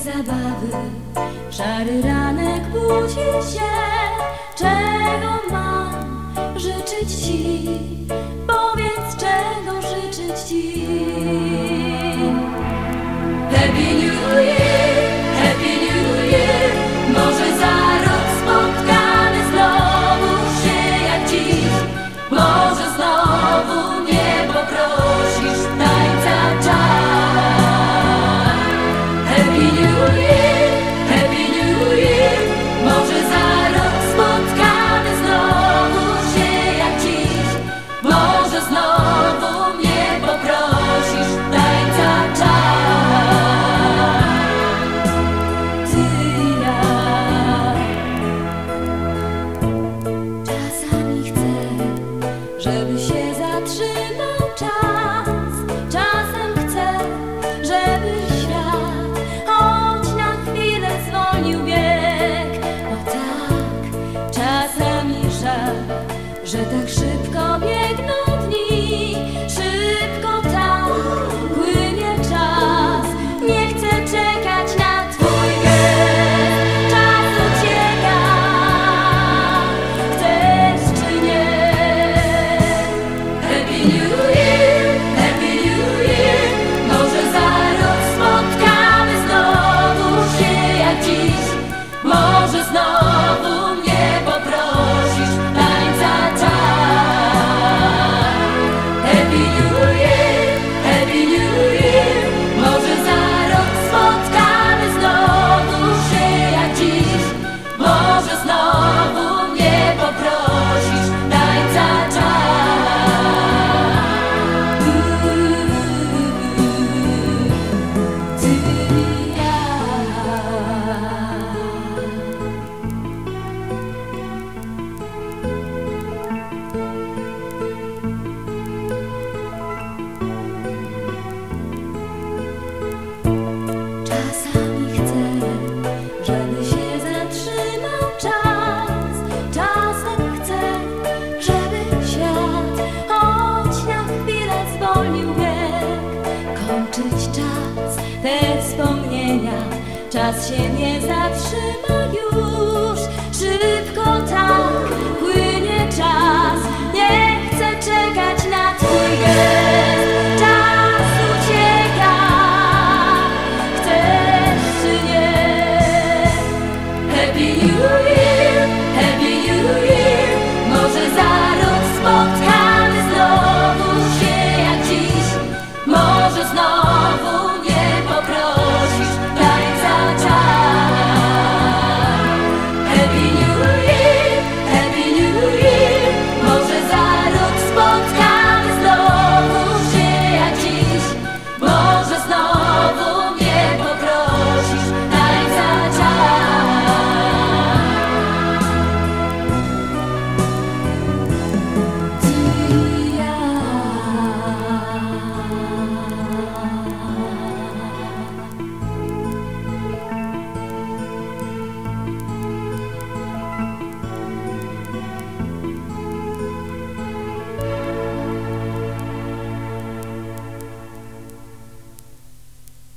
zabawy Szary ranek budzi się Czego mam życzyć Ci? Powiedz, czego życzyć Ci? Happy New Year! że tak szybko. Czas się nie zatrzyma już, szybko tak płynie czas. Nie chcę czekać na twój gest. Czas ucieka, chcesz czy nie? Happy New Year, Happy New Year. Może za rok spotkamy znowu się jak dziś. Może znowu.